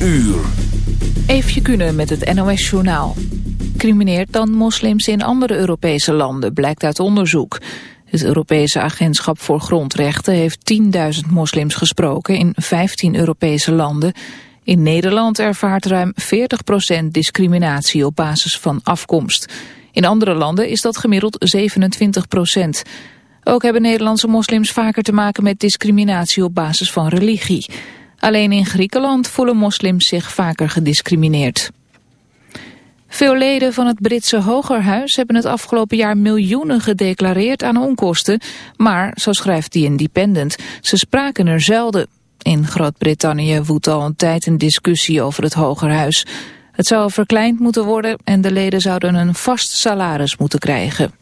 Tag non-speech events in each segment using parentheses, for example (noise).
uur. Kunnen met het NOS Journaal. Crimineert dan moslims in andere Europese landen, blijkt uit onderzoek. Het Europese Agentschap voor Grondrechten heeft 10.000 moslims gesproken in 15 Europese landen. In Nederland ervaart ruim 40% discriminatie op basis van afkomst. In andere landen is dat gemiddeld 27%. Ook hebben Nederlandse moslims vaker te maken met discriminatie op basis van religie. Alleen in Griekenland voelen moslims zich vaker gediscrimineerd. Veel leden van het Britse Hogerhuis hebben het afgelopen jaar miljoenen gedeclareerd aan onkosten. Maar, zo schrijft The Independent, ze spraken er zelden. In Groot-Brittannië woedt al een tijd een discussie over het Hogerhuis. Het zou verkleind moeten worden en de leden zouden een vast salaris moeten krijgen.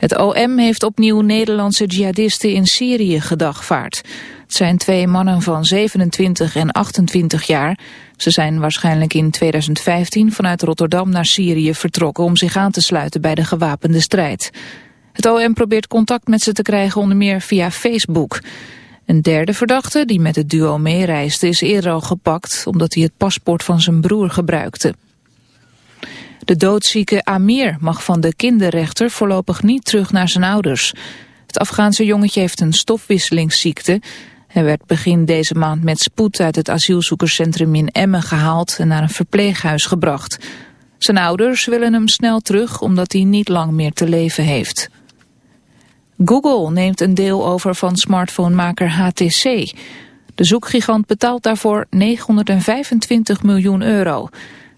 Het OM heeft opnieuw Nederlandse jihadisten in Syrië gedagvaard. Het zijn twee mannen van 27 en 28 jaar. Ze zijn waarschijnlijk in 2015 vanuit Rotterdam naar Syrië vertrokken om zich aan te sluiten bij de gewapende strijd. Het OM probeert contact met ze te krijgen onder meer via Facebook. Een derde verdachte, die met het duo meereisde, is eerder al gepakt omdat hij het paspoort van zijn broer gebruikte. De doodzieke Amir mag van de kinderrechter voorlopig niet terug naar zijn ouders. Het Afghaanse jongetje heeft een stofwisselingsziekte. Hij werd begin deze maand met spoed uit het asielzoekerscentrum in Emmen gehaald en naar een verpleeghuis gebracht. Zijn ouders willen hem snel terug omdat hij niet lang meer te leven heeft. Google neemt een deel over van smartphonemaker HTC. De zoekgigant betaalt daarvoor 925 miljoen euro.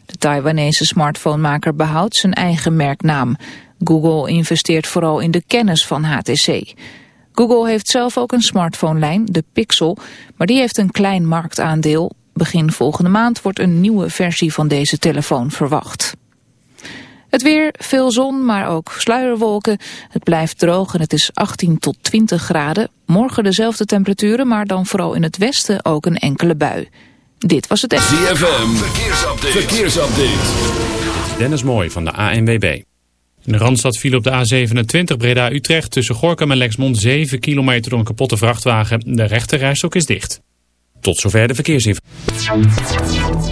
De Taiwanese smartphonemaker behoudt zijn eigen merknaam. Google investeert vooral in de kennis van HTC. Google heeft zelf ook een smartphonelijn, de Pixel, maar die heeft een klein marktaandeel. Begin volgende maand wordt een nieuwe versie van deze telefoon verwacht. Het weer, veel zon, maar ook sluierwolken. Het blijft droog en het is 18 tot 20 graden. Morgen dezelfde temperaturen, maar dan vooral in het westen ook een enkele bui. Dit was het... ZFM, verkeersupdate. verkeersupdate. Dennis Mooi van de ANWB. In de Randstad viel op de A27 Breda-Utrecht tussen Gorkum en Lexmond 7 kilometer door een kapotte vrachtwagen. De rechterrijstok is dicht. Tot zover de verkeersinformatie.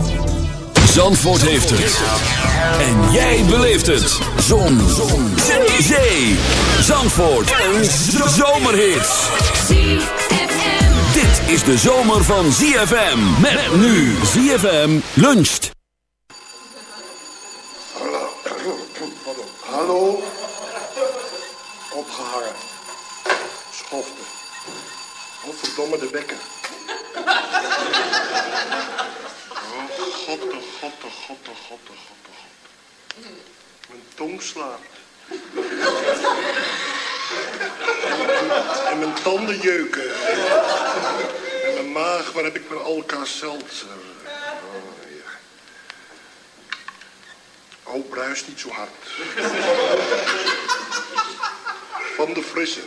Zandvoort heeft het. En jij beleeft het. Zon. Zon. Zee. Zandvoort. Een zomerhit. Dit is de zomer van ZFM. Met nu ZFM luncht. Hallo? Opgehangen. Schofte. Oh, verdomme de bekken. God, oh, god, oh, god. Mijn tong slaapt. mijn tanden jeuken. En mijn maag, waar heb ik mijn Alka-Seltzer? Oh, ja. Oh, bruis niet zo hard. Van de frisse.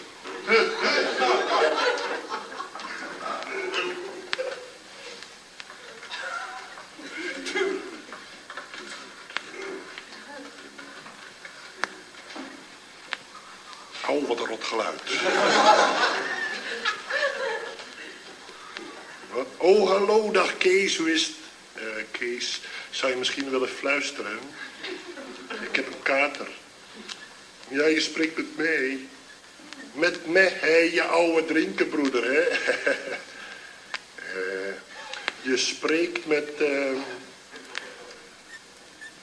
Oh, wat een rot geluid. Oh, hallo, dag Kees, hoe is het? Eh, Kees, zou je misschien willen fluisteren? Ik heb een kater. Ja, je spreekt met mij. Met mij, hè, je oude drinkenbroeder, hè? (laughs) Eh, je spreekt met... eh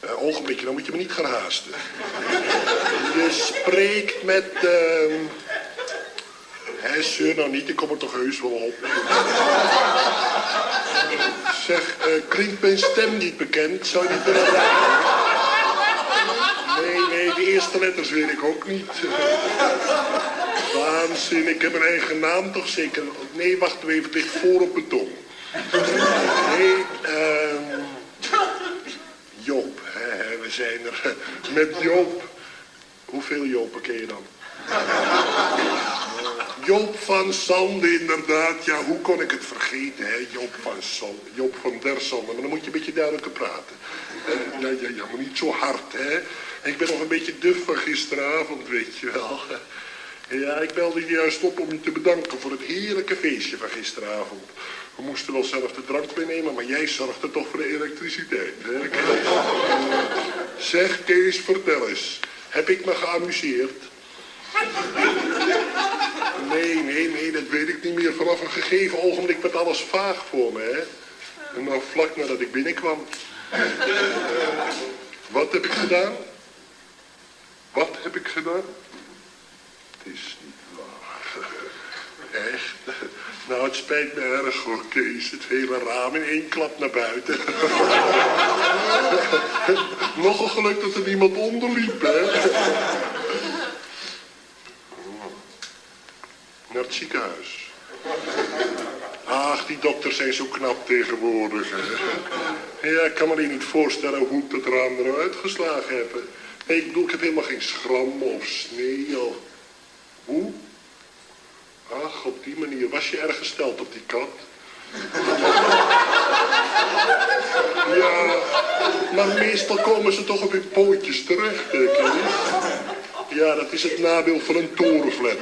eh, ogenblikje, dan moet je me niet gaan haasten. Je spreekt met... ehm Hé, zeur nou niet, ik kom er toch heus wel op. Zeg, eh, klinkt mijn stem niet bekend? Zou je niet willen? Nee, nee, de eerste letters weet ik ook niet. Waanzin, ik heb mijn eigen naam toch zeker... Nee, wacht even, het ligt voor op mijn tong. Nee, ehm... Joop, hè, we zijn er met Joop. Hoeveel Jopen ken je dan? Joop van Sande, inderdaad. Ja, hoe kon ik het vergeten, hè? Joop van Sande, Joop van der Sande. Maar dan moet je een beetje duidelijker praten. Eh, ja, ja, ja, maar niet zo hard, hè? Ik ben nog een beetje duf van gisteravond, weet je wel. (laughs) Ja, ik belde je juist op om je te bedanken voor het heerlijke feestje van gisteravond. We moesten wel zelf de drank meenemen, maar jij zorgde toch voor de elektriciteit. Hè? (laughs) Zeg Kees, vertel eens. Heb ik me geamuseerd? Nee, nee, nee, dat weet ik niet meer. Vanaf een gegeven ogenblik werd alles vaag voor me, hè. En dan vlak nadat ik binnenkwam. Wat heb ik gedaan? Wat heb ik gedaan? Het is niet waar. Echt? Nou, het spijt me erg hoor, Kees. Het hele raam in één klap naar buiten. (laughs) Nogal geluk dat er niemand onderliep, hè? Naar het ziekenhuis. Ach, die dokters zijn zo knap tegenwoordig. Hè. Ja, ik kan me niet voorstellen hoe ik dat raam eruit geslagen heb. Nee, ik bedoel, ik heb helemaal geen schram of sneeuw. Hoe? Ach, op die manier. Was je erg gesteld op die kat? (laughs) Ja, maar meestal komen ze toch op hun pootjes terecht, denk niet? Ja, dat is het nadeel van een torenflat.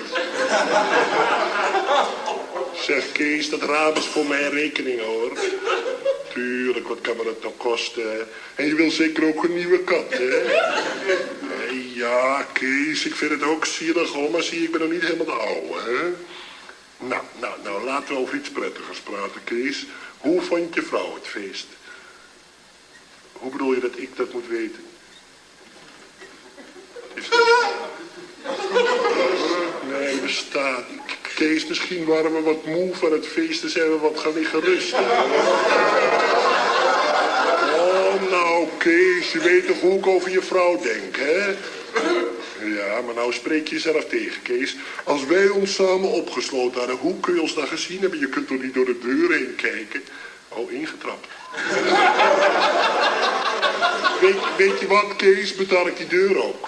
Zeg Kees, dat raam is voor mijn rekening hoor. Tuurlijk, wat kan me dat nou kosten? hè? En je wil zeker ook een nieuwe kat, hè? Ja, Kees, ik vind het ook zielig hoor, maar zie, ik ben nog niet helemaal de oude, hè? Nou, nou, nou, laten we over iets prettigers praten, Kees. Hoe vond je vrouw het feest? Hoe bedoel je dat ik dat moet weten? Nee, bestaat. Kees, misschien waren we wat moe van het feest en zijn we wat gaan liggen rusten. Oh, nou, Kees, je weet toch hoe ik over je vrouw denk, hè? Ja, maar nou spreek je jezelf tegen, Kees. Als wij ons samen opgesloten hadden, hoe kun je ons dan gezien hebben? Je kunt toch niet door de deur heen kijken? Oh, ingetrapt. (laughs) Weet, weet je wat, Kees? Betaal ik die deur ook?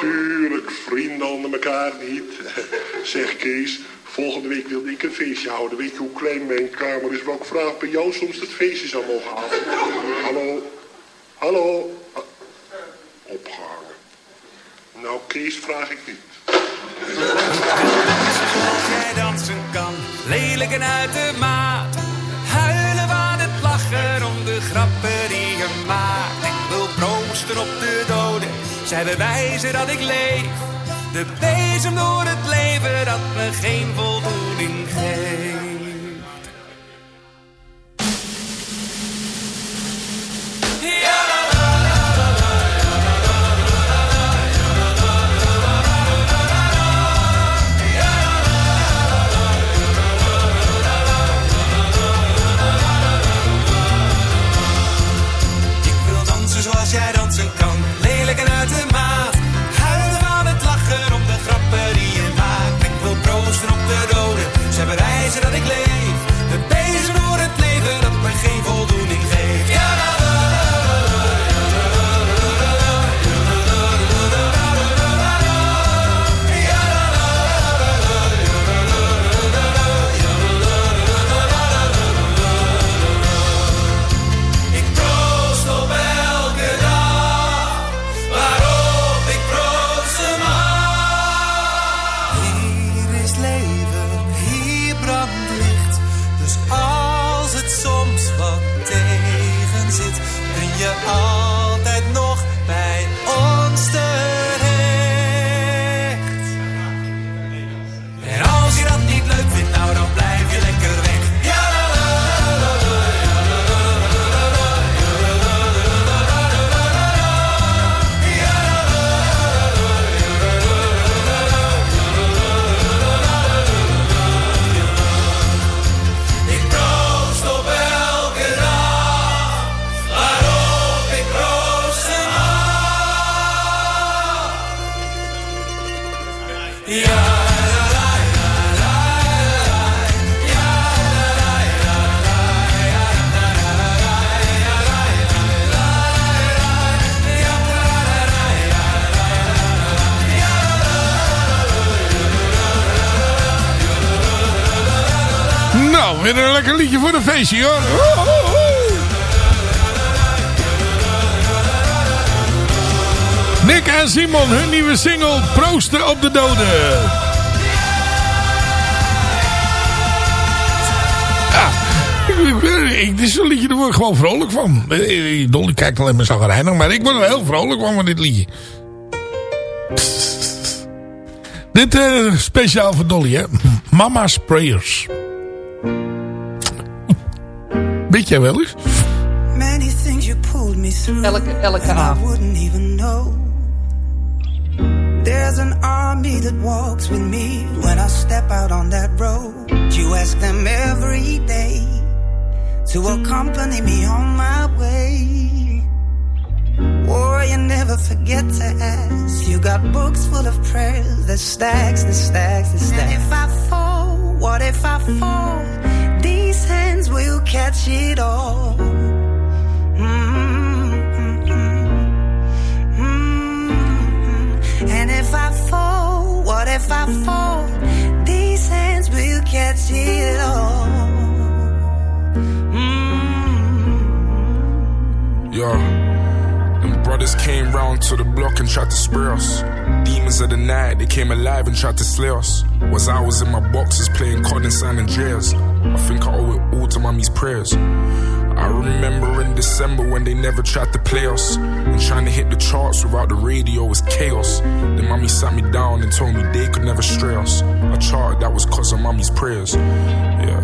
Tuurlijk, vrienden onder elkaar niet. (laughs) Zeg, Kees, volgende week wilde ik een feestje houden. Weet je hoe klein mijn kamer is? Welke vraag bij jou soms dat feestje zou mogen houden? Hallo? Hallo? Ah, Opgehangen. Nou, Kees vraag ik niet. Als jij dansen kan, lelijk en uit de maat. Huilen van het lachen om de grappen die je maakt. Ik wil proosten op de doden, zij bewijzen dat ik leef. De bezem door het leven dat me geen voldoening geeft. Weer een lekker liedje voor de feestje hoor. Nick en Simon, hun nieuwe single Proosten op de Doden. Ja, ik, dit is een liedje, daar word ik gewoon vrolijk van. Dolly kijkt alleen maar zagrijnig, maar ik word er heel vrolijk van van dit liedje. Dit uh, speciaal voor Dolly, hè. Mama's Prayers. Weet jij wel eens? Many things you pulled me through. Elke, elke avond. There's an army that walks with me when I step out on that road. You ask them every day to accompany me on my way. Warrior, never forget to ask. You got books full of prayers, the stacks, the stacks, the stacks. And if I fall, what if I fall? These hands will catch it all. What if I fall? These hands will catch it all. Yeah, them brothers came round to the block and tried to spray us. Demons of the night, they came alive and tried to slay us. Was I was in my boxes playing COD in San Andreas. I think I owe it all to mommy's prayers. I remember in December when they never tried to play us. And trying to hit the charts without the radio was chaos. Then mommy sat me down and told me they could never stray us. I charted that was cause of mommy's prayers. Yeah.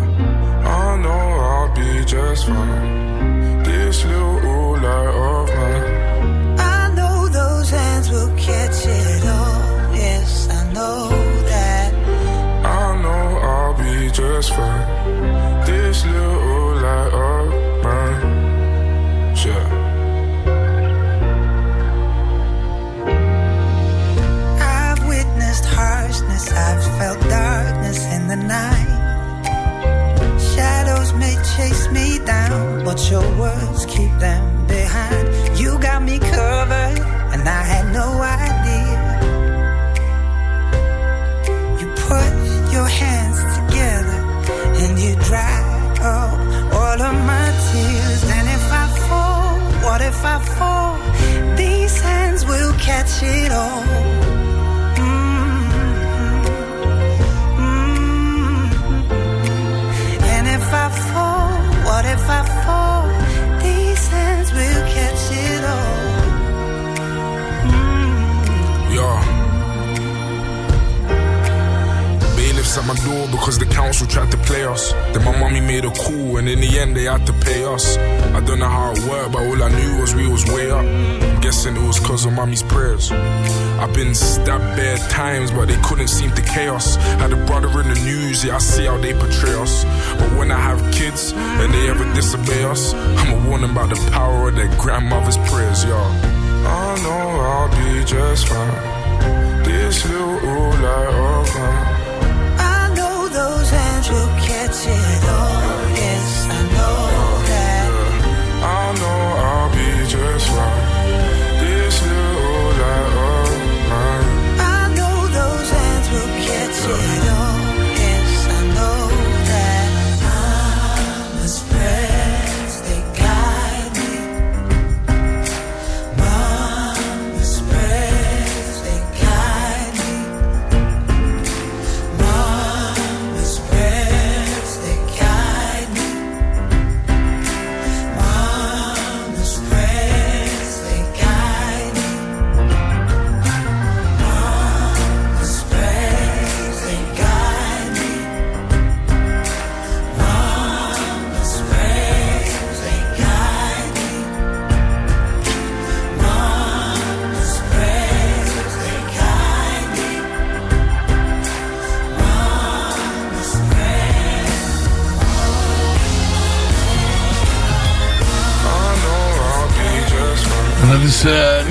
I know I'll be just fine. This little light of mine. I know those hands will catch it all. Yes, I know that. I know I'll be just fine. This little felt darkness in the night. Shadows may chase me down, but your words keep them behind. You got me covered, and I had no idea. You put your hands together, and you dry up all of my tears. And if I fall, what if I fall? These hands will catch it all. I fall, what if I fall? These hands will catch it all. At my door because the council tried to play us. Then my mommy made a call and in the end they had to pay us. I don't know how it worked, but all I knew was we was way up. I'm guessing it was cause of mommy's prayers. I've been stabbed bare times, but they couldn't seem to chaos. Had a brother in the news, yeah, I see how they portray us. But when I have kids and they ever disobey us, I'm a warning about the power of their grandmother's prayers, y'all. I know I'll be just fine.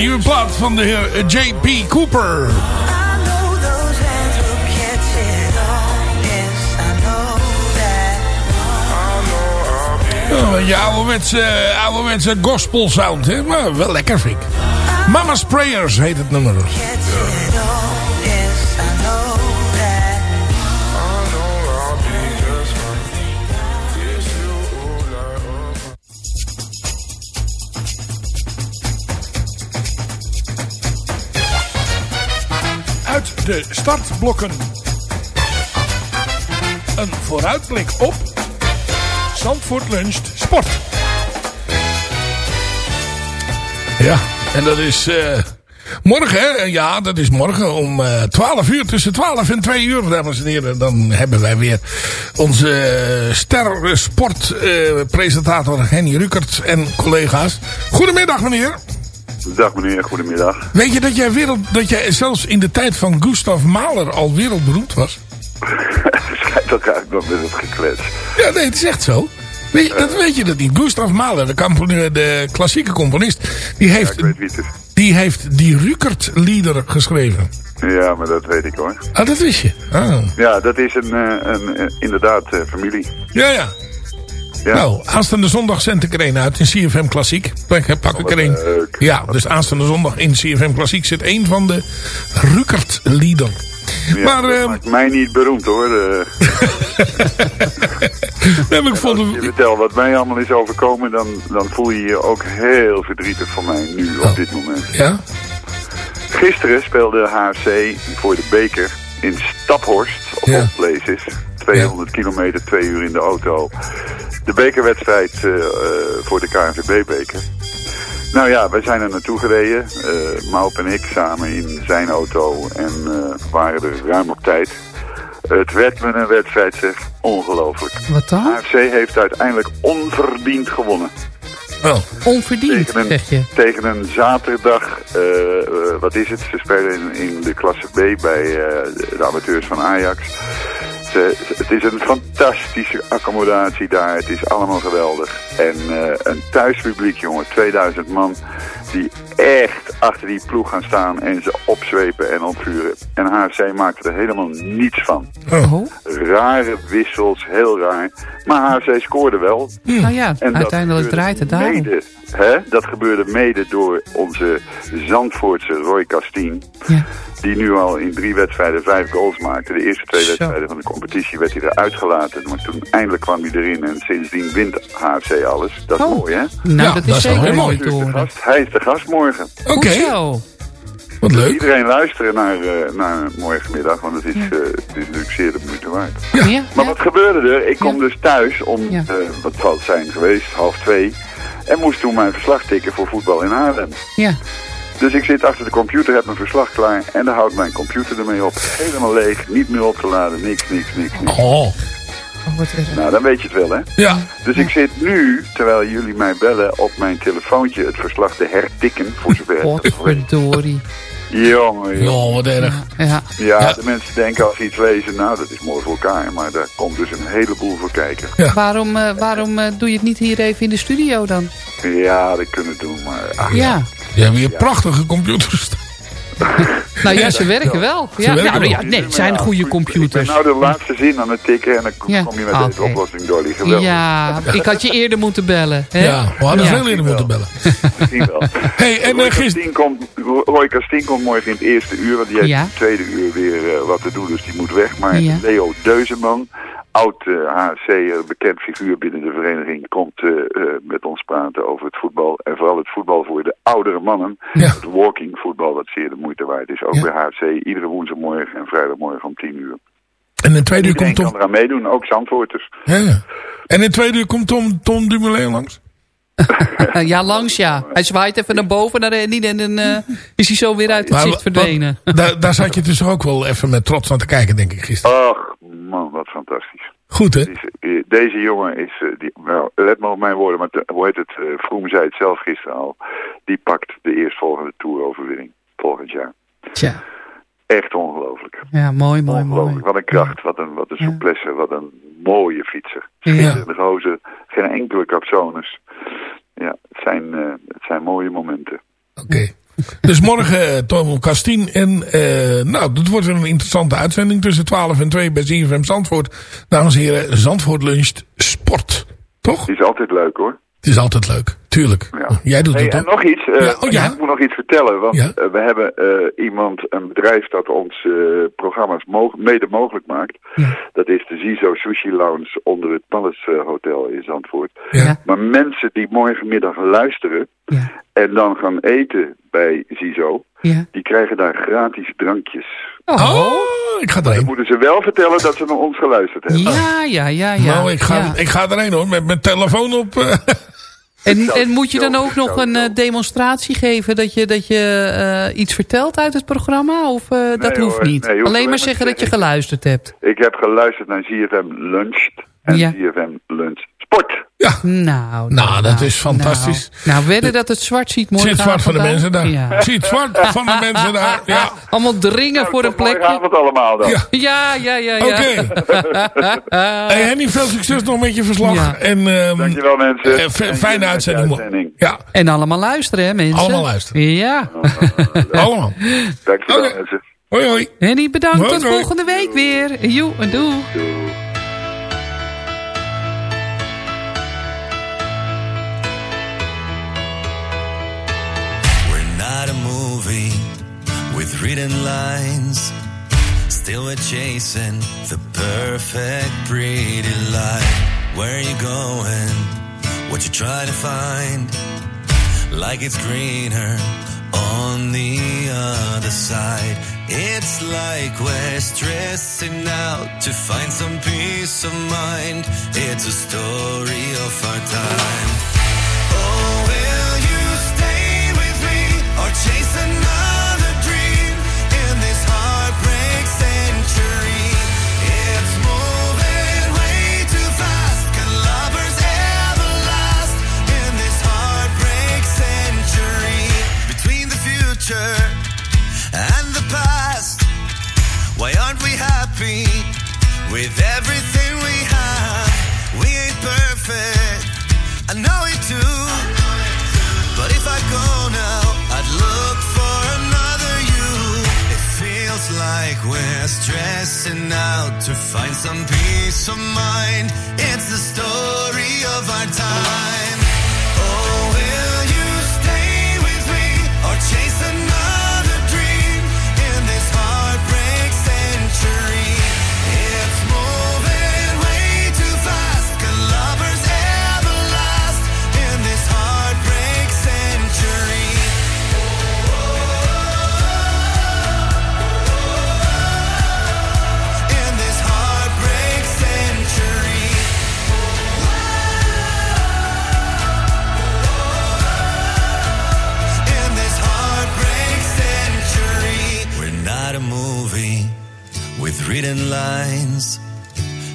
Nieuwe plaat van de heer eh, J.P. Cooper. Oh, ja, je eh, ouderwetse, gospel sound, hè? Maar wel lekker vind ik. Mama's Prayers heet het nummer. De startblokken. Een vooruitblik op Zandvoort luncht sport. Ja, en dat is eh, morgen, hè? Ja, dat is morgen om eh 12 uur. Tussen 12 en 2 uur, dames en heren. Dan hebben wij weer onze eh, ster sportpresentator Henny Rukert en collega's. Goedemiddag, meneer. Dag meneer, goedemiddag. Weet je dat jij, wereld, dat jij zelfs in de tijd van Gustav Mahler al wereldberoemd was? (laughs) Schijnt toch eigenlijk nog met het geklets. Ja, nee, het is echt zo. Weet je, dat weet je dat niet. Gustav Mahler, de, de klassieke componist, die heeft, Ik weet wie het is. die, heeft die Rukert-lieder geschreven. Ja, maar dat weet ik hoor. Ah, dat wist je. Ah. Ja, dat is een, eh, een eh, inderdaad eh, familie. Ja, ja. Ja. Nou, aanstaande zondag zend ik er een uit in CFM Klassiek. Pak, ik er een. Ja, dus aanstaande zondag in CFM Klassiek zit een van de Rukert-lieder. Ja, maar, dat eh, maakt mij niet beroemd hoor. Eh, (laughs) heb ik vond als je vertelt wat mij allemaal is overkomen, dan, dan voel je je ook heel verdrietig voor mij nu op dit moment. Ja? Gisteren speelde HFC voor de beker in Staphorst op Ja. Places. 200 kilometer, twee uur in de auto. De bekerwedstrijd eh, eh, voor de KNVB-beker. Nou ja, wij zijn er naartoe gereden. eh Maup en ik samen in zijn auto en eh, waren er ruim op tijd. Het werd me een wedstrijd, zeg. Ongelooflijk. Wat dan? HFC heeft uiteindelijk onverdiend gewonnen. Oh. Onverdiend, Tegen een, zeg je. tegen een zaterdag, wat is het? Ze spelen in, in de klasse B bij de amateurs van Ajax. Ze- het is een fantastische accommodatie daar. Het is allemaal geweldig. En eh, een thuispubliek, jongen, 2000 man, die echt achter die ploeg gaan staan en ze opzwepen en opvuren. En HFC maakte er helemaal niets van. Oh. Rare wissels, heel raar. Maar HFC scoorde wel. Nou ja, En uiteindelijk draait het. Mede, hè, dat gebeurde mede door onze Zandvoortse Roy Castien. Ja. Die nu al in drie wedstrijden vijf goals maakte. De eerste twee Zo. wedstrijden van de competitie werd hij eruit gelaten. Maar toen eindelijk kwam hij erin en sindsdien wint HFC alles. Dat is Oh. mooi hè? Nou, Ja, dat dat is zeker heel mooi Hij is de gast, hij is de gast morgen. Oké, wat leuk. Iedereen luisteren naar, eh, naar morgenmiddag, want het is, eh, het is natuurlijk zeer de moeite waard. Ja, Maar ja. wat gebeurde er? Ik kom Ja. dus thuis om, Ja. eh, wat zal het zijn geweest, half twee. En moest toen mijn verslag tikken voor voetbal in Haarlem. ja. Dus ik zit achter de computer, heb mijn verslag klaar en dan houdt mijn computer ermee op. Helemaal leeg, niet meer op te laden, niks, niks, niks. niks. Oh, Oh. Nou, dan weet je het wel, hè? ja. Dus ik zit nu, terwijl jullie mij bellen, op mijn telefoontje het verslag te hertikken, voor zover het. Jongen, jongen. Wat erg. Ja. Ja, Ja. de mensen denken als ze iets lezen, nou, dat is mooi voor elkaar. Maar daar komt dus een heleboel voor kijken. Waarom, eh, waarom eh, doe je het niet hier even in de studio dan? Ja, dat kunnen we doen, maar... ach, Ja. Je hebt weer prachtige computers. (laughs) Nou ja, ze werken wel. Ja, werken ja, nee, het zijn goede Ik computers. ben nou de laatste zin aan het tikken en dan kom je met Ah, deze oplossing, Dolly. Geweldig. Ja, ik had je eerder moeten bellen. Hè? Ja, we hadden Ja. veel eerder moeten bellen. Misschien wel. (laughs) Hey, en Roy eh, gisteren... Castien komt, Roy komt morgen in het eerste uur, want die heeft Ja. in het tweede uur weer eh, wat te doen, dus die moet weg. Maar Ja. Leo Deuzeman, oud eh HFC, bekend figuur binnen de vereniging, komt eh, eh, met ons praten over het voetbal. En vooral het voetbal voor de oudere mannen. Ja. Het walking voetbal, wat zeer de moeite waard is. Ook Ja. bij HFC, iedere woensdagmorgen en vrijdagmorgen om 10 uur. En in tweede uur komt kan Tom... eraan meedoen, ook Zandvoorters. Ja, ja. En in tweede uur komt Tom, Tom Dumoulin langs. Eh, (laughs) Ja, langs ja. Hij zwaait even naar boven naar Randy en dan eh, is hij zo weer uit het Maar zicht wat- verdwenen. Daar, daar zat je dus ook wel even met trots naar te kijken, denk ik, gisteren. Ach, man, wat fantastisch. Goed, hè? Deze, eh, deze jongen is, eh, die, nou, let maar op mijn woorden, maar te- hoe heet het, eh, Vroom zei het zelf gisteren al, die pakt de eerstvolgende toeroverwinning volgend jaar. Tja, Echt ongelooflijk. ja, mooi, mooi, mooi. Wat een kracht, wat een, wat een Ja. souplesse, wat een mooie fietser. Ja. Schitterende gozer, geen enkele capsones. Ja, het zijn, eh, het zijn mooie momenten. Oké. Dus morgen eh, Tom Kastien. En eh, nou, dat wordt een interessante uitzending tussen 12 en 2 bij ZFM Zandvoort. Dames en heren, Zandvoort luncht sport. Toch? Het is altijd leuk hoor. Het is altijd leuk, tuurlijk. Ja. Jij doet Hey, het en ook. nog iets. eh, Ja, oh, ja. Ik moet nog iets vertellen. Want Ja. eh, we hebben eh, iemand, een bedrijf dat ons programma's mo- mede mogelijk maakt. Dat is de Zizo Sushi Lounge onder het Palace Hotel in Zandvoort. Ja. Maar mensen die morgenmiddag luisteren en dan gaan eten bij Zizo, Ja. die krijgen daar gratis drankjes. Oh, ik ga Dan erheen. moeten ze wel vertellen dat ze naar ons geluisterd hebben. Ja, ja, ja, ja. nou, ik ga, ja. ik ga erheen hoor, met mijn telefoon op. eh. (laughs) En, en moet je dan ook nog een eh, demonstratie geven dat je, dat je eh, iets vertelt uit het programma? Of eh, dat hoeft hoor. niet? Nee, je hoeft alleen alleen maar zeggen dat je geluisterd hebt. Ik heb geluisterd naar ZFM Lunch en Ja. ZFM Lunch Sport. Nou, Nou, dat is fantastisch. Nou, nou wedden dat het zwart ziet Het morgen. zit zwart van de mensen daar. Ja. Het zit zwart van de mensen daar. Ja. Allemaal dringen voor een plekje. Morgenavond allemaal dan. Ja. Ja, ja, ja, ja. Oké. (laughs) Hey Henny, veel succes nog met je verslag. Ja. En, ehm, Dankjewel mensen. eh, En fijne uitzending. Ja, En allemaal luisteren, hè, mensen? Allemaal luisteren. Ja. (laughs) allemaal. Dankjewel Oké. mensen. Hoi hoi. Henny, bedankt. Hoi, Tot hoi. volgende week weer. Joe, en doei. Written lines. Still we're chasing the perfect pretty life. Where are you going? What you trying to find? Like it's greener on the other side. It's like we're stressing out to find some peace of mind. It's a story of our time. Stressing out to find some peace of mind. It's the story of our time. Lines.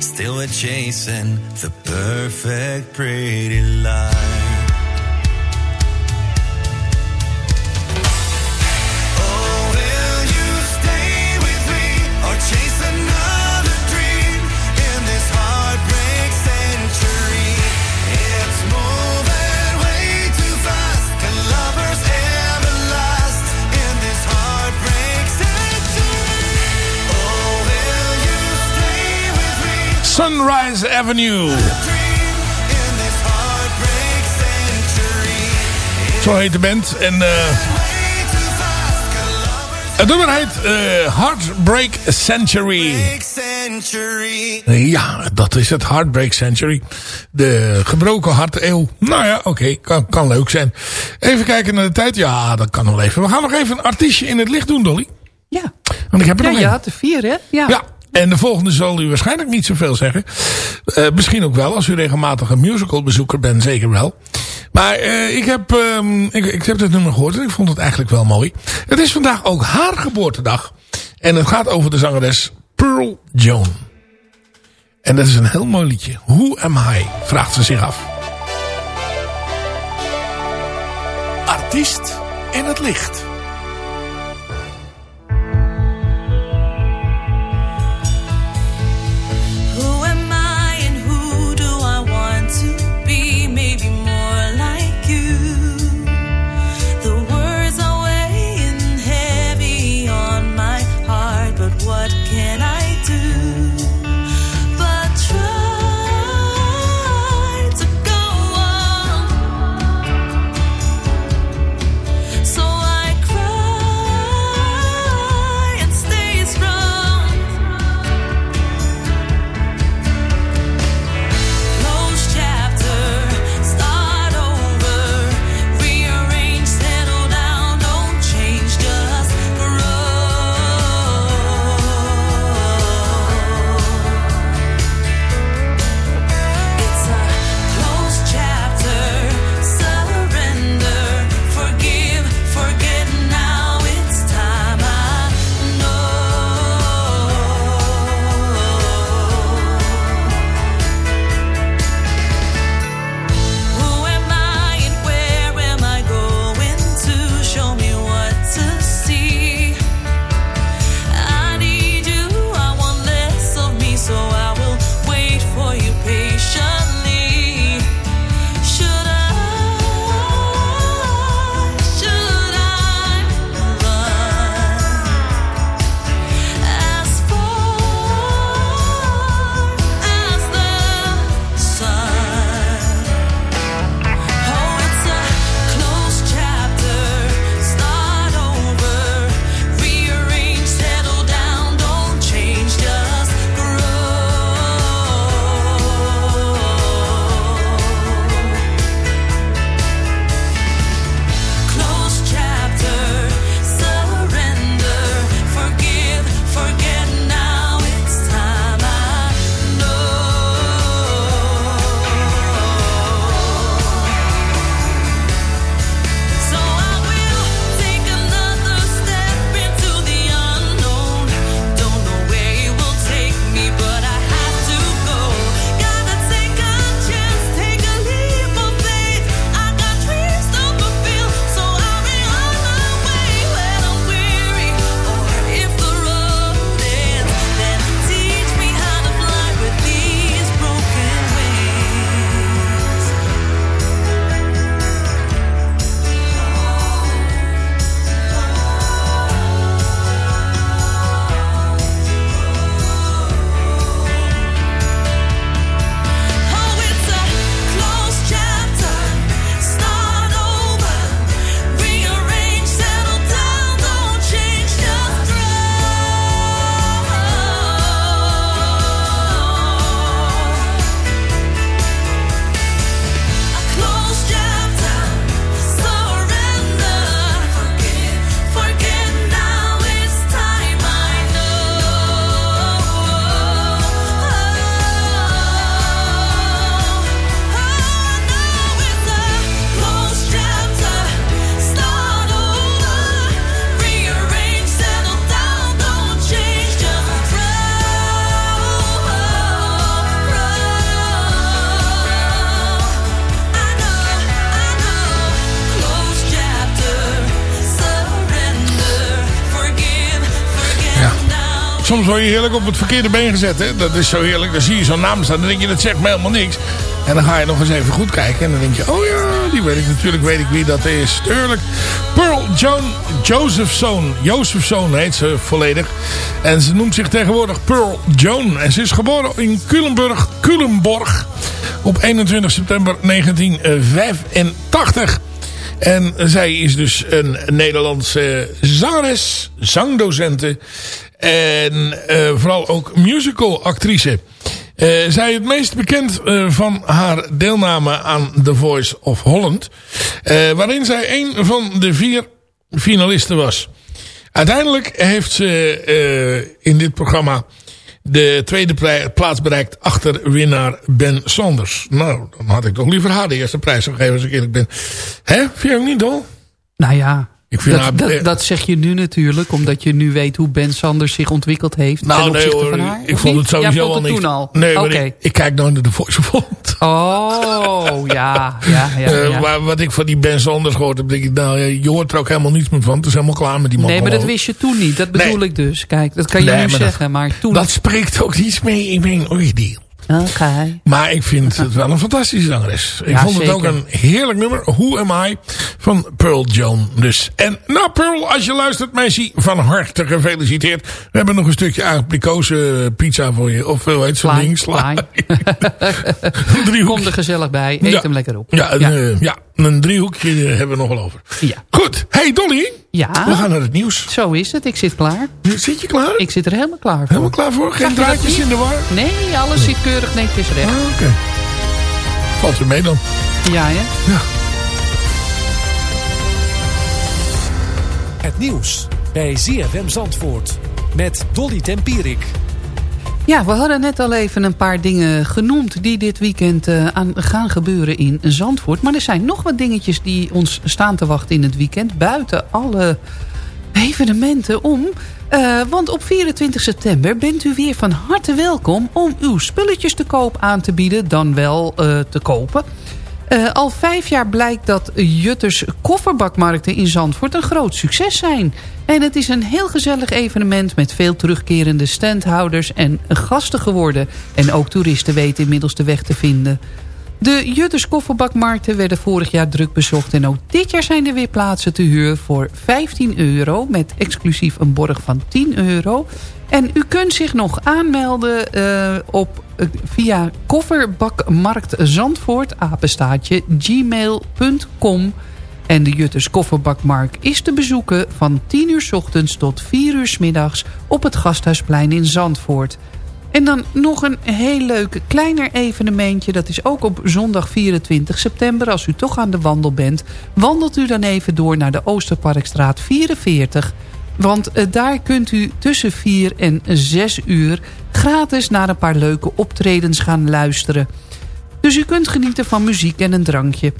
Still we're chasing the perfect pretty life. Sunrise Avenue. Zo heet de band. En eh het nummer heet eh, Heartbreak Century. Ja, dat is het Heartbreak Century. De gebroken harteeuw. Nou ja, oké, kan, kan leuk zijn. Even kijken naar de tijd. Ja, dat kan wel even. We gaan nog even een artiestje in het licht doen, Dolly. Ja. Want ik heb er Ja, nog je had er vier, hè? Ja. Ja, en de volgende zal u waarschijnlijk niet zoveel zeggen. Eh, misschien ook wel, als u regelmatig een musicalbezoeker bent, zeker wel. Maar eh, ik, heb, ehm, ik, ik heb dit nummer gehoord en ik vond het eigenlijk wel mooi. Het is vandaag ook haar geboortedag. En het gaat over de zangeres Pearl Joan. En dat is een heel mooi liedje. Who am I? Vraagt ze zich af. Artiest in het licht. Soms word je heerlijk op het verkeerde been gezet. Hè? Dat is zo heerlijk. Dan zie je zo'n naam staan. Dan denk je, dat zegt me helemaal niks. En dan ga je nog eens even goed kijken. En dan denk je, oh ja, die weet ik natuurlijk. Weet ik wie dat is. Tuurlijk. Pearl Joan Josephson. Josephson heet ze volledig. En ze noemt zich tegenwoordig Pearl Joan. En ze is geboren in Culemborg. Culemborg op 21 september 1985. En zij is dus een Nederlandse zangeres, zangdocente en uh, vooral ook musical actrice. Uh, zij het meest bekend uh, van haar deelname aan The Voice of Holland. waarin zij een van de vier finalisten was. Uiteindelijk heeft ze in dit programma de tweede plaats bereikt achter winnaar Ben Sanders. Nou, dan had ik toch liever haar de eerste prijs gegeven als ik eerlijk ben. Hè? Vind je ook niet, Dol? Nou ja, ik vind dat, dat, dat, zeg je nu natuurlijk, omdat je nu weet hoe Ben Sanders zich ontwikkeld heeft. Nou, nee hoor, van haar, ik vond het sowieso al niet. al? Nee, okay. ik, ik, kijk nooit naar de Voice of Holland. Oh, ja, ja, ja. Uh, maar wat ik van die Ben Sanders gehoord heb, denk ik, nou, je hoort er ook helemaal niets meer van. Het is helemaal klaar met die man. Nee, maar dat wist je toen niet. Dat bedoel nee. ik dus. Kijk, dat kan je nee, nu zeggen, maar toen... Dat spreekt ook niets mee in mijn oordeel. Oké. Maar ik vind het wel een fantastische zangeres. Ik vond het ook een heerlijk nummer. Who Am I? Van Pearl Joan dus. En nou Pearl, als je luistert meisje, van harte gefeliciteerd. We hebben nog een stukje aprikozen pizza voor je. Of hoe heet zo'n (laughs) ding? Kom er gezellig bij. Eet hem lekker op. Ja, ja. Uh, ja een driehoekje hebben we nog wel over. Ja. Goed. Hey Dolly. Ja. We gaan naar het nieuws. Zo is het. Ik zit klaar. Zit je klaar? Ik zit er helemaal klaar voor. Helemaal klaar voor? Geen draadjes in de war? Nee, alles zit keurig netjes recht. Ah, Oké. Okay. Valt er mee dan? Ja, hè? Ja. Het nieuws bij ZFM Zandvoort. Met Dolly Tempierik. Ja, we hadden net al even een paar dingen genoemd... die dit weekend aan gaan gebeuren in Zandvoort. Maar er zijn nog wat dingetjes die ons staan te wachten in het weekend... buiten alle evenementen om. Uh, want op 24 september bent u weer van harte welkom... om uw spulletjes te koop aan te bieden, dan wel uh, te kopen... Uh, al vijf jaar blijkt dat Jutters kofferbakmarkten in Zandvoort een groot succes zijn. En het is een heel gezellig evenement met veel terugkerende standhouders en gasten geworden. En ook toeristen weten inmiddels de weg te vinden. De Jutters kofferbakmarkten werden vorig jaar druk bezocht... en ook dit jaar zijn er weer plaatsen te huur voor 15 euro... met exclusief een borg van 10 euro. En u kunt zich nog aanmelden uh, op, uh, via kofferbakmarkt Zandvoort... apenstaatje gmail.com... En de Jutters Kofferbakmarkt is te bezoeken van 10 uur s ochtends tot 4 uur s middags op het Gasthuisplein in Zandvoort. En dan nog een heel leuk kleiner evenementje. Dat is ook op zondag 24 september. Als u toch aan de wandel bent. Wandelt u dan even door naar de Oosterparkstraat 44. Want eh, daar kunt u tussen 4 en 6 uur gratis naar een paar leuke optredens gaan luisteren. Dus u kunt genieten van muziek en een drankje.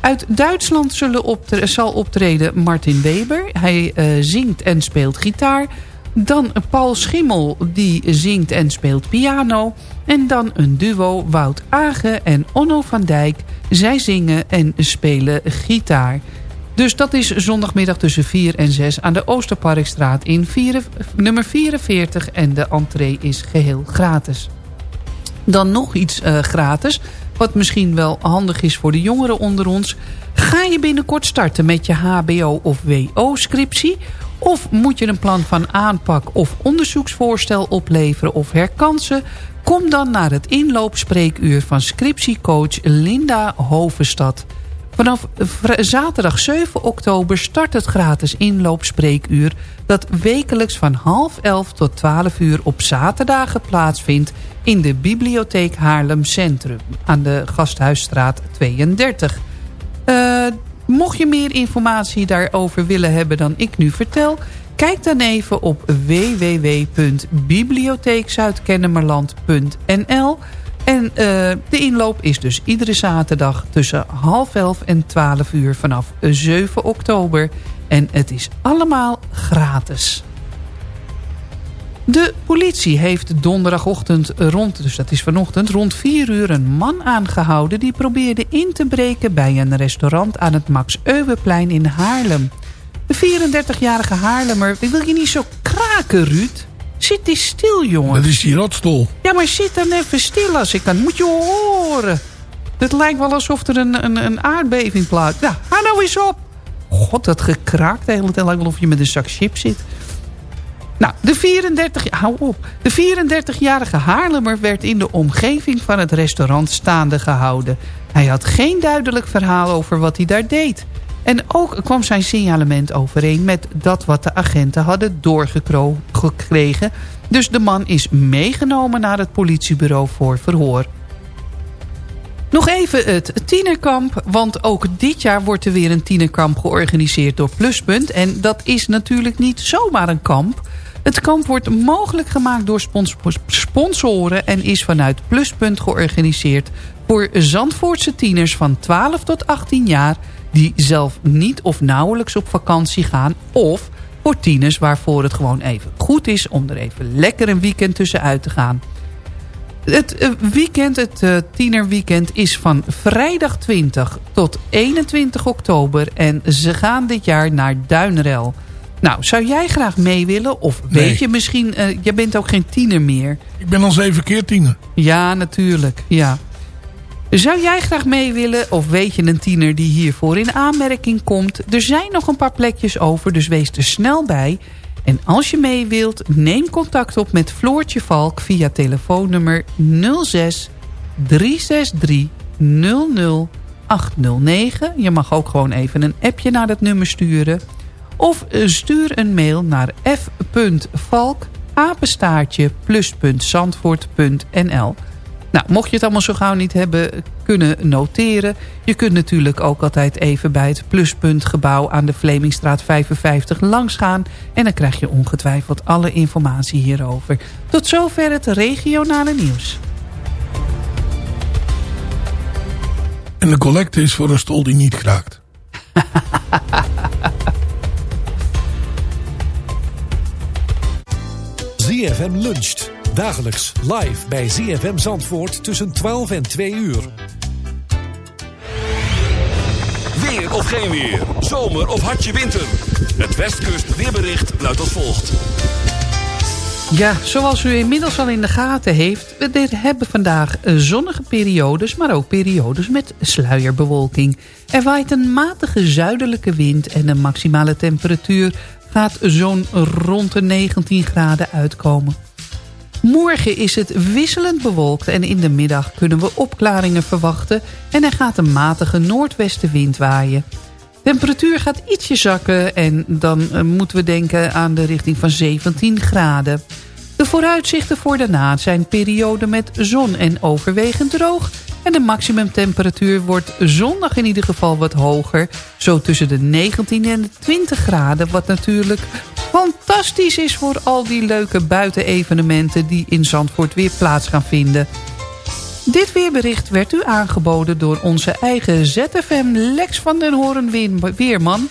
Uit Duitsland zullen zal optreden Martin Weber. Hij uh, zingt en speelt gitaar. Dan Paul Schimmel, die zingt en speelt piano. En dan een duo Wout Agen en Onno van Dijk. Zij zingen en spelen gitaar. Dus dat is zondagmiddag tussen 4 en 6 aan de Oosterparkstraat in nummer 44. En de entree is geheel gratis. Dan nog iets uh, gratis, wat misschien wel handig is voor de jongeren onder ons. Ga je binnenkort starten met je hbo of wo-scriptie... Of moet je een plan van aanpak of onderzoeksvoorstel opleveren of herkansen? Kom dan naar het inloopspreekuur van scriptiecoach Linda Hovenstad. Vanaf zaterdag 7 oktober start het gratis inloopspreekuur... dat wekelijks van half elf tot 12 uur op zaterdagen plaatsvindt... in de Bibliotheek Haarlem Centrum aan de Gasthuisstraat 32. Uh, Mocht je meer informatie daarover willen hebben dan ik nu vertel... kijk dan even op www.bibliotheekzuidkennemerland.nl... En uh, de inloop is dus iedere zaterdag tussen half elf en twaalf uur vanaf 7 oktober. En het is allemaal gratis. De politie heeft donderdagochtend rond, dus dat is vanochtend, rond 4 uur een man aangehouden... die probeerde in te breken bij een restaurant aan het Max Euweplein in Haarlem. De 34-jarige Haarlemmer, wil je niet zo kraken, Ruud? Zit die stil, jongen. Dat is die rotstoel. Ja, maar zit dan even stil als ik kan. Moet je horen. Het lijkt wel alsof er een, een, een aardbeving plaatst. Ja, ga nou eens op. God, dat gekraakt de hele tijd. Lijkt wel of je met een zak chips zit. Nou, de 34, hou op. De 34-jarige Haarlemmer werd in de omgeving van het restaurant staande gehouden. Hij had geen duidelijk verhaal over wat hij daar deed. En ook kwam zijn signalement overeen met dat wat de agenten hadden doorgekregen. Dus de man is meegenomen naar het politiebureau voor verhoor. Nog even het tienerkamp, want ook dit jaar wordt er weer een tienerkamp georganiseerd door Pluspunt. En dat is natuurlijk niet zomaar een kamp. Het kamp wordt mogelijk gemaakt door spons sponsoren en is vanuit Pluspunt georganiseerd voor Zandvoortse tieners van 12 tot 18 jaar die zelf niet of nauwelijks op vakantie gaan of voor tieners waarvoor het gewoon even goed is om er even lekker een weekend tussenuit te gaan. Het eh, weekend, het uh, tienerweekend, is van vrijdag 20 tot 21 oktober. En ze gaan dit jaar naar Duinrel. Nou, zou jij graag mee willen? Of Nee. weet je misschien, uh, jij bent ook geen tiener meer. Ik ben al zeven keer tiener. Ja, natuurlijk. Ja. Zou jij graag mee willen? Of weet je een tiener die hiervoor in aanmerking komt? Er zijn nog een paar plekjes over, dus wees er snel bij. En als je mee wilt, neem contact op met Floortje Valk via telefoonnummer 06 363 00 809. Je mag ook gewoon even een appje naar dat nummer sturen. Of eh, stuur een mail naar f.valk apenstaartje plus.zandvoort.nl nou, mocht je het allemaal zo gauw niet hebben kunnen noteren... je kunt natuurlijk ook altijd even bij het pluspuntgebouw... aan de Vlemingstraat 55 langs gaan... en dan krijg je ongetwijfeld alle informatie hierover. Tot zover het regionale nieuws. En de collecte is voor een stoel die niet kraakt. (laughs) ZFM luncht. Dagelijks live bij ZFM Zandvoort tussen 12 en 2 uur. Weer of geen weer. Zomer of hartje winter. Het Westkust weerbericht luidt als volgt. Ja, zoals u inmiddels al in de gaten heeft... we hebben vandaag zonnige periodes, maar ook periodes met sluierbewolking. Er waait een matige zuidelijke wind en de maximale temperatuur gaat zo'n rond de 19 graden uitkomen. Morgen is het wisselend bewolkt en in de middag kunnen we opklaringen verwachten... en er gaat een matige noordwestenwind waaien. Temperatuur gaat ietsje zakken en dan eh, moeten we denken aan de richting van 17 graden. De vooruitzichten voor daarna zijn perioden met zon en overwegend droog... en de maximumtemperatuur wordt zondag in ieder geval wat hoger... zo tussen de 19 en de 20 graden, wat natuurlijk fantastisch is... voor al die leuke buitenevenementen die in Zandvoort weer plaats gaan vinden... Dit weerbericht werd u aangeboden door onze eigen ZFM Lex van den Weer- Weerman.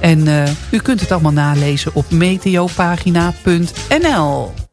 En eh, u kunt het allemaal nalezen op meteopagina.nl.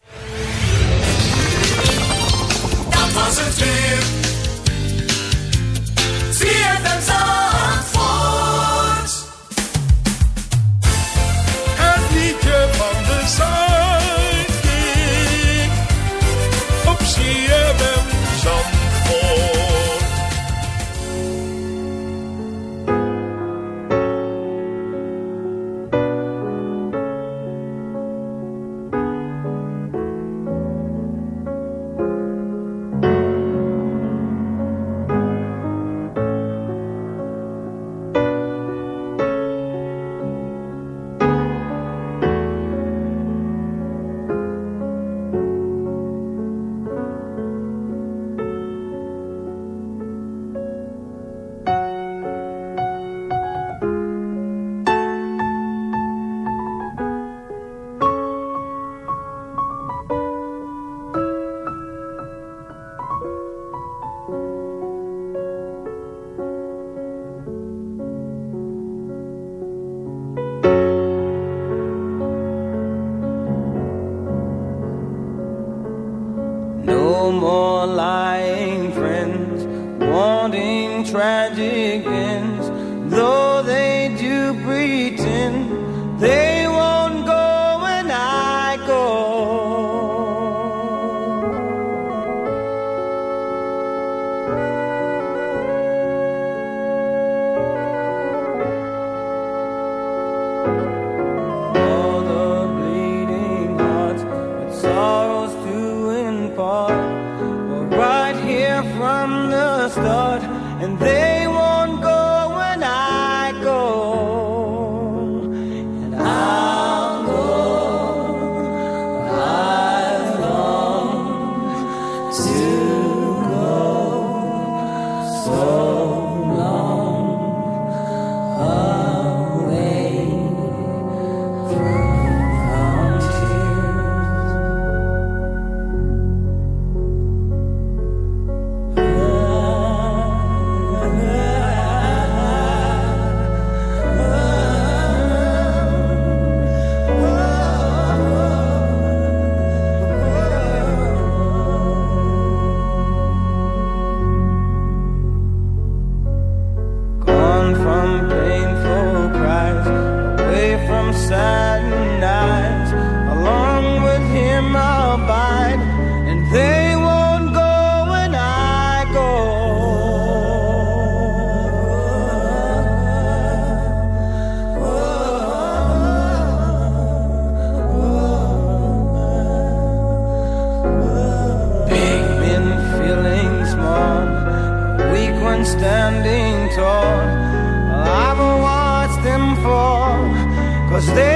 los de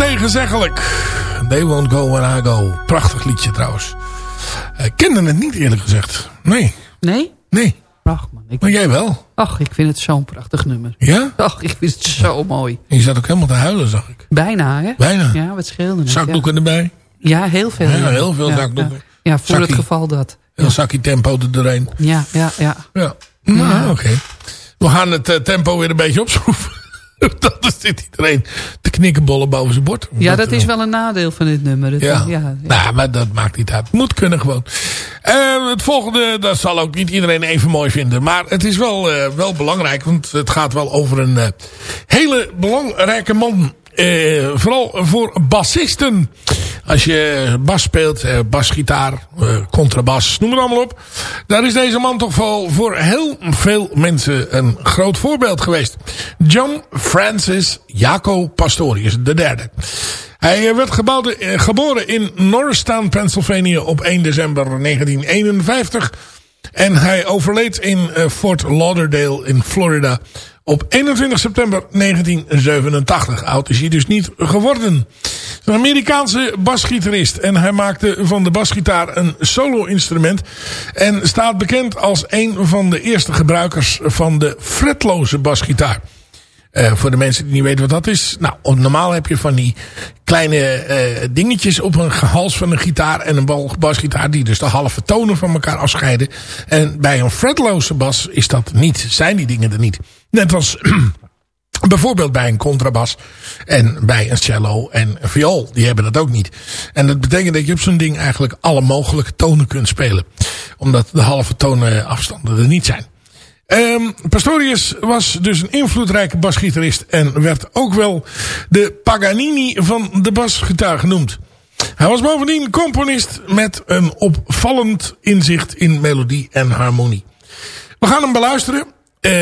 ontegenzeggelijk. They won't go where I go. Prachtig liedje trouwens. Eh, ik kende het niet eerlijk gezegd. Nee. Nee? Nee. Ach man. Ik maar jij wel? Ach, ik vind het zo'n prachtig nummer. Ja? Ach, ik vind het zo mooi. En je zat ook helemaal te huilen, zag ik. Bijna, hè? Bijna. Ja, wat scheelde het. Zakdoeken erbij? Ja, heel veel. Ja, heel veel zakdoeken. Ja, voor het geval dat. Heel zakje tempo er doorheen. Ja, ja, ja. Ja, nou, oké. We gaan het eh, tempo weer een beetje opschroeven. (laughs) dat zit iedereen te knikkenbollen boven zijn bord. Ja, dat is wel een nadeel van dit nummer. Dat- Ja. ja, ja. Nou, maar dat maakt niet uit. Moet kunnen gewoon. Eh, het volgende, dat zal ook niet iedereen even mooi vinden. Maar het is wel, eh, wel belangrijk. Want het gaat wel over een eh, hele belangrijke man. Vooral voor bassisten. Als je bas speelt, eh, basgitaar, eh, contrabas, noem het allemaal op. Daar is deze man toch wel voor heel veel mensen een groot voorbeeld geweest. John Francis Jaco Pastorius, de derde. Hij eh, werd geboren in Norristown, Pennsylvania op 1 december 1951. En hij overleed in Fort Lauderdale in Florida op 21 september 1987. Oud is hij dus niet geworden. Een Amerikaanse basgitarist. En hij maakte van de basgitaar een solo-instrument. En staat bekend als een van de eerste gebruikers van de fretloze basgitaar. Eh, voor de mensen die niet weten wat dat is. Nou, normaal heb je van die kleine eh, dingetjes op een hals van een gitaar en een basgitaar. Die dus de halve tonen van elkaar afscheiden. En bij een fretloze bas is dat niet. Zijn die dingen er niet. Net als (clears throat) bijvoorbeeld bij een contrabas en bij een cello en een viool. Die hebben dat ook niet. En dat betekent dat je op zo'n ding eigenlijk alle mogelijke tonen kunt spelen. Omdat de halve tonen afstanden er niet zijn. Ehm, Pastorius was dus een invloedrijke basgitarist en werd ook wel de Paganini van de basgitaar genoemd. Hij was bovendien componist met een opvallend inzicht in melodie en harmonie. We gaan hem beluisteren eh,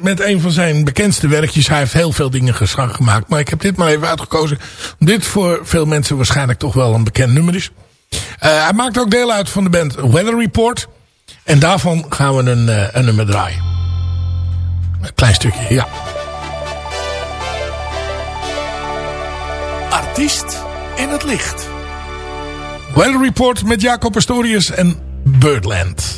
met een van zijn bekendste werkjes. Hij heeft heel veel dingen gemaakt, maar ik heb dit maar even uitgekozen. Dit voor veel mensen waarschijnlijk toch wel een bekend nummer is. Eh, hij maakt ook deel uit van de band Weather Report. En daarvan gaan we een, eh, een nummer draaien. Een klein stukje, ja. Artiest in het licht. Weather Report met Jacob Pastorius en Birdland.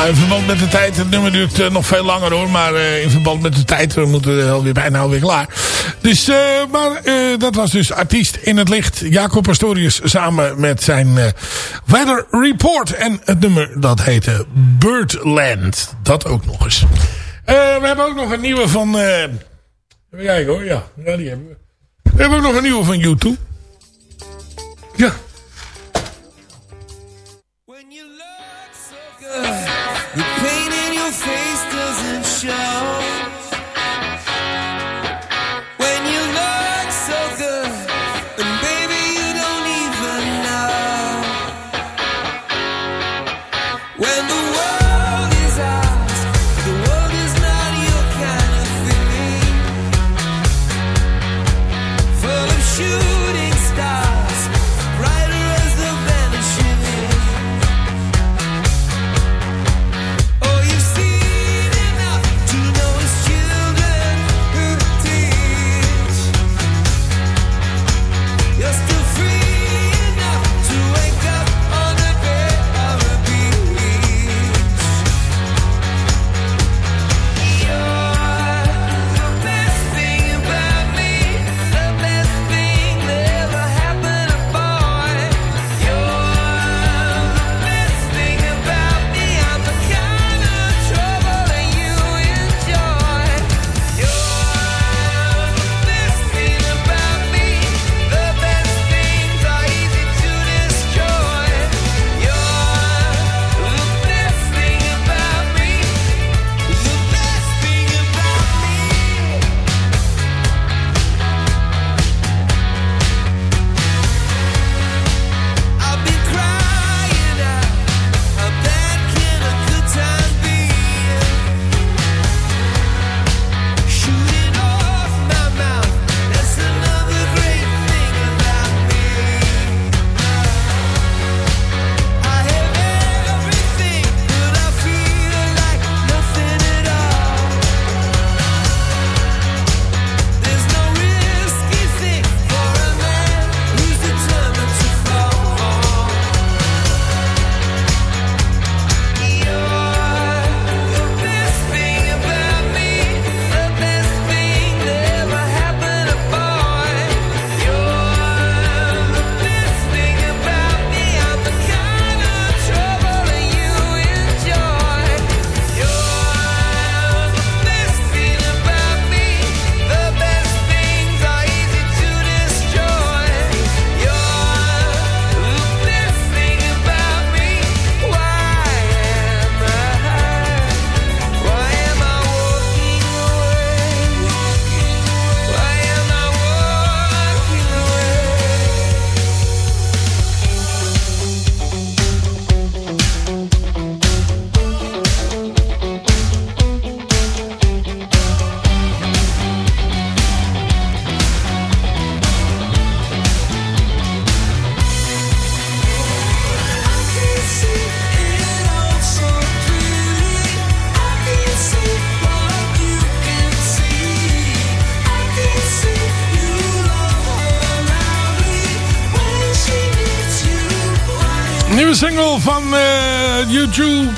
Nou, in verband met de tijd, het nummer duurt eh, nog veel langer hoor. Maar eh, in verband met de tijd, we moeten alweer bijna alweer klaar. Dus, eh, maar eh, dat was dus artiest in het licht. Jacob Pastorius samen met zijn eh, Weather Report. En het nummer dat heette Birdland. Dat ook nog eens. Eh, we hebben ook nog een nieuwe van... eh even kijken hoor, ja. ja die hebben we. We hebben ook nog een nieuwe van YouTube. Ja. The pain in your face doesn't show.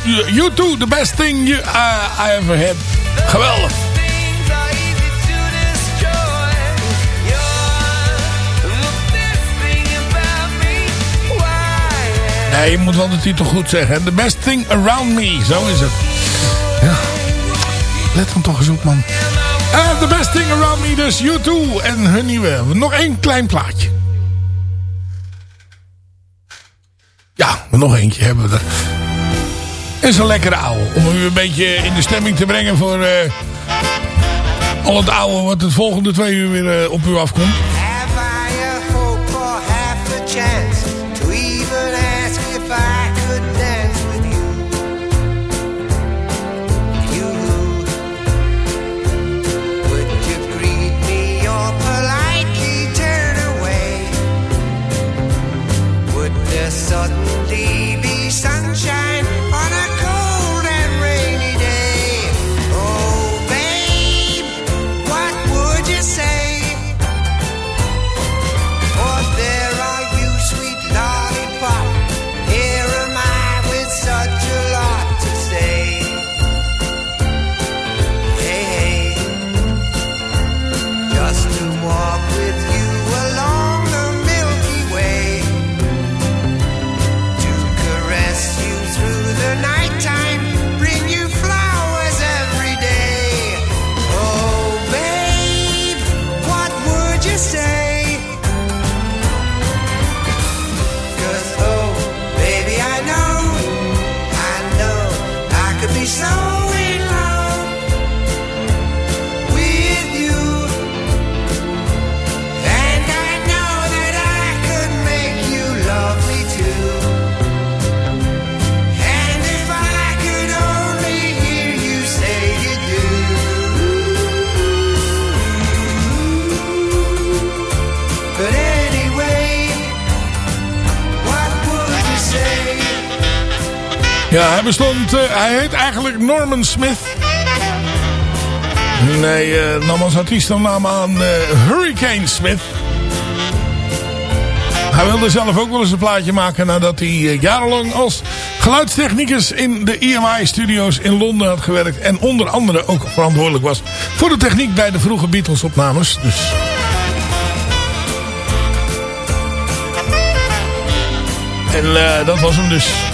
YouTube, YouTube, The Best Thing you, uh, I Ever Had. Geweldig. Nee, je moet wel de titel goed zeggen. The Best Thing Around Me, zo is het. Ja. Let dan toch eens op, man. Eh, the Best Thing Around Me, dus U2 en hun nieuwe. Nog één klein plaatje. Ja, nog eentje hebben we er. En zo'n lekkere ouwe. Om u een beetje in de stemming te brengen voor eh, al het oude wat het volgende twee uur weer eh, op u afkomt. Ja, hij bestond... eh, hij heet eigenlijk Norman Smith. Nee, eh nam als artiest een naam aan eh, Hurricane Smith. Hij wilde zelf ook wel eens een plaatje maken nadat hij jarenlang als geluidstechnicus in de EMI-studio's in Londen had gewerkt. En onder andere ook verantwoordelijk was voor de techniek bij de vroege Beatles-opnames. Dus... En dat was hem dus.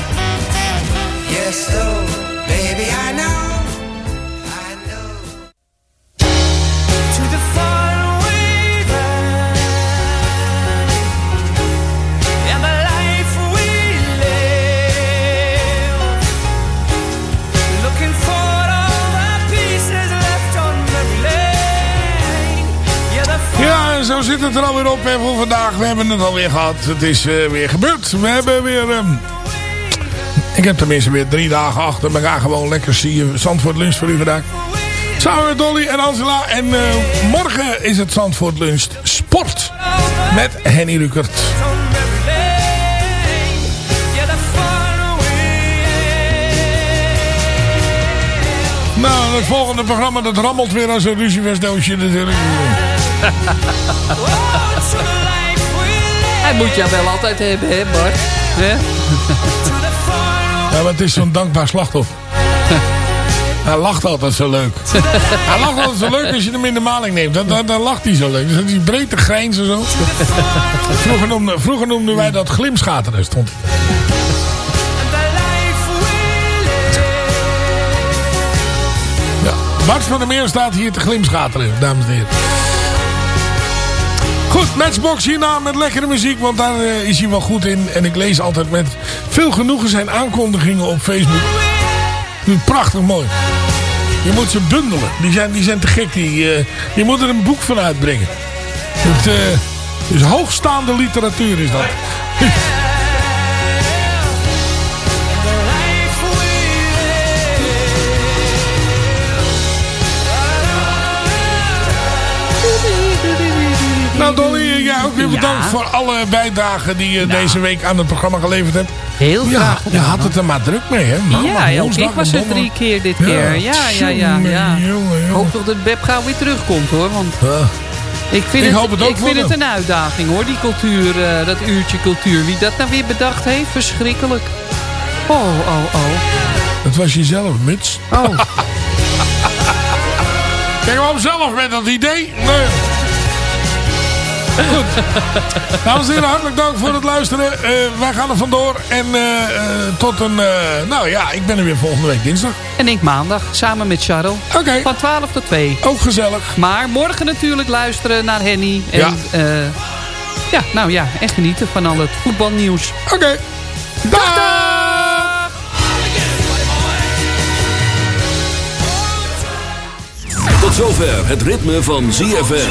Zit het er alweer op hè, voor vandaag. We hebben het alweer gehad. Het is eh, weer gebeurd. We hebben weer... ehm, ik heb tenminste weer drie dagen achter elkaar gewoon lekker zie Zandvoort Lunch voor u gedaan. Samen met Dolly en Angela. En eh, morgen is het Zandvoort Lunch Sport. Met Henny Rukert. Nou, het volgende programma dat rammelt weer als een ruzieversdoosje natuurlijk. Hij moet jou wel altijd hebben, hè Bart? Hè? (laughs) Ja, maar het is zo'n dankbaar slachtoffer. (laughs) Hij lacht altijd zo leuk. (laughs) Hij lacht altijd zo leuk als je hem in de maling neemt. Dan, dan, dan lacht hij zo leuk. Dus die breedte grijns en zo. (laughs) Vroeger noemden, vroeger noemden wij dat glimschateren. Stond. Ja, Bart van der Meer staat hier te glimschateren, dames en heren. Goed, Matchbox hierna met lekkere muziek, want daar eh, is hij wel goed in. En ik lees altijd met veel genoegen zijn aankondigingen op Facebook. Prachtig mooi. Je moet ze bundelen. Die zijn, die zijn te gek. Die, eh, je moet er een boek van uitbrengen. Het eh, is hoogstaande literatuur is dat. Nou Dolly, jij ook weer bedankt voor alle bijdragen die je deze week aan het programma geleverd hebt. Heel Ja, graag je had het er maar druk mee hè. Maandag, ja, ook woensdag ik was er drie keer dit Ja, keer. Ja, ja, ja. ja. Ik hoop toch dat Beb gauw weer terugkomt hoor. Want ik vind, Ik het, hoop het ook ik vind het hem. een uitdaging hoor, die cultuur, eh, dat uurtje cultuur. Wie dat nou weer bedacht heeft, verschrikkelijk. Oh, oh, oh. Het was jezelf, Muts. Oh. (laughs) Kijk maar zelf met dat idee. Nee. Goed. Dames en heren, hartelijk dank voor het luisteren. Eh, wij gaan er vandoor. En eh, eh, tot een... eh, nou ja, ik ben er weer volgende week dinsdag. En ik maandag, samen met Charles. Oké. Van 12 tot 2. Ook gezellig. Maar morgen natuurlijk luisteren naar Henny. En, Ja. eh, ja, nou ja, en genieten van al het voetbalnieuws. Oké. Dag! Tot zover het ritme van ZFM.